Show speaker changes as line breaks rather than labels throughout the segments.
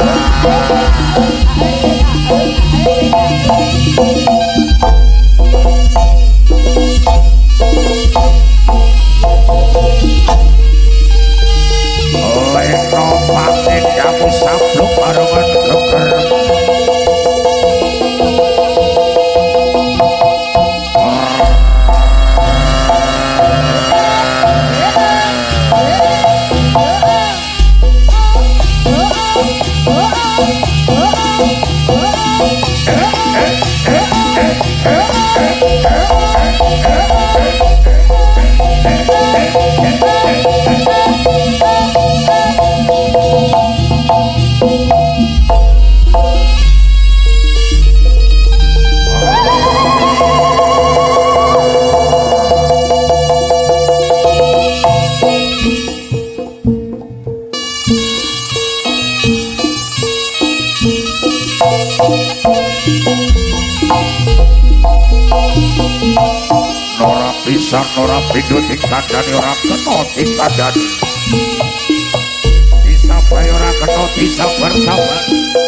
Ai,
Ora bisa nora pidut dikandani ora kena dikandani Bisa bayora kena bisa bersama Bisa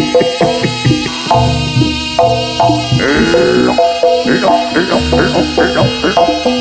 Lock, lock, lock, lock, lock, lock, lock.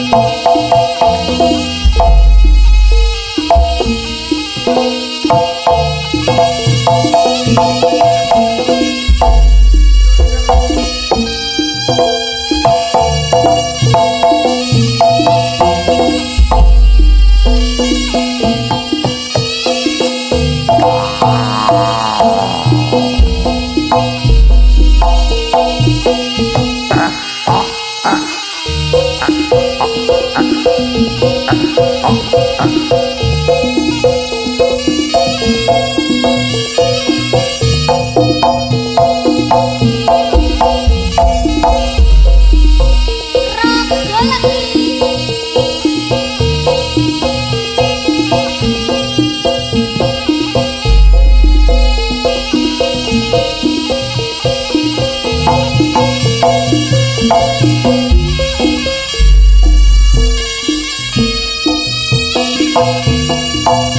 Thank.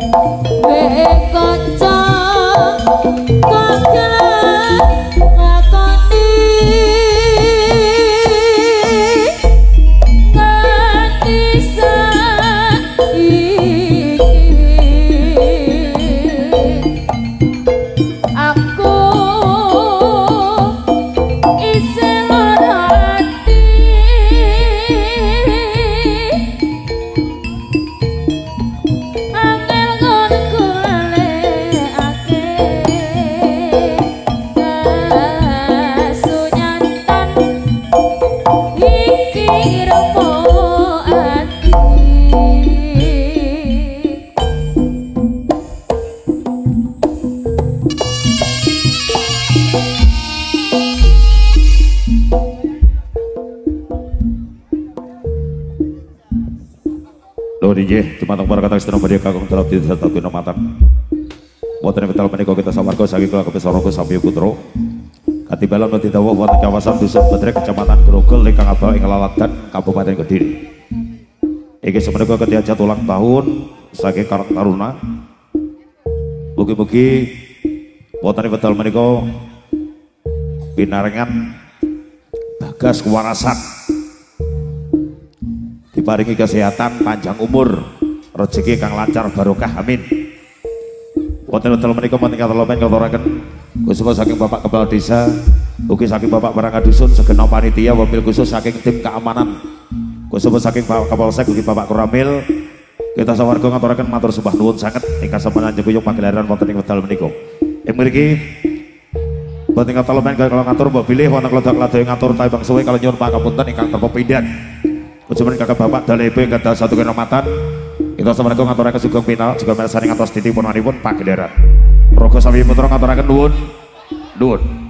Hey.
Badhe kakung dalam diri serta guna matan Wonten betal menika kita samarga saking kula kepesaraga sami putra. Katibalan nanti dawuh wonten kawasan dusun Bedrek kecamatan Grogol ingkang abang ing Laladan Kabupaten Kediri. Iki semenika ketiajat ulang tahun saking Karang Taruna. Mugi-mugi wonten betal menika pinarengan bagas kewarasan diparingi kesehatan panjang umur. Rezeki kang lancar barokah amin. Wonten-wonten menika menika telomen ngaturaken khusus saking Bapak Kepala Desa ugi saking Bapak Perangkat Dusun segenap panitia wabil khusus saking tim keamanan. Khusus saking Pak Kapolsek ugi Bapak Kuramil. Kita sawarga ngaturaken matur sembah nuwun sanget. Ingkang sampun njengkuyung pagelaran wonten ing wekdal menika. Ing mriki Boten ngatur men kalau ngatur mbok pilih wonten klodak yang ngatur tae bang suwe kalau nyuwun pangapunten ingkang terpepindhan. Kujumen kakak bapak dalebe kata satu kenomatan kita assalamualaikum ngaturaken sugeng final juga mersani ngatos titi pun Pak Gendera. Rogo sami putra ngaturaken nuwun. Nuwun.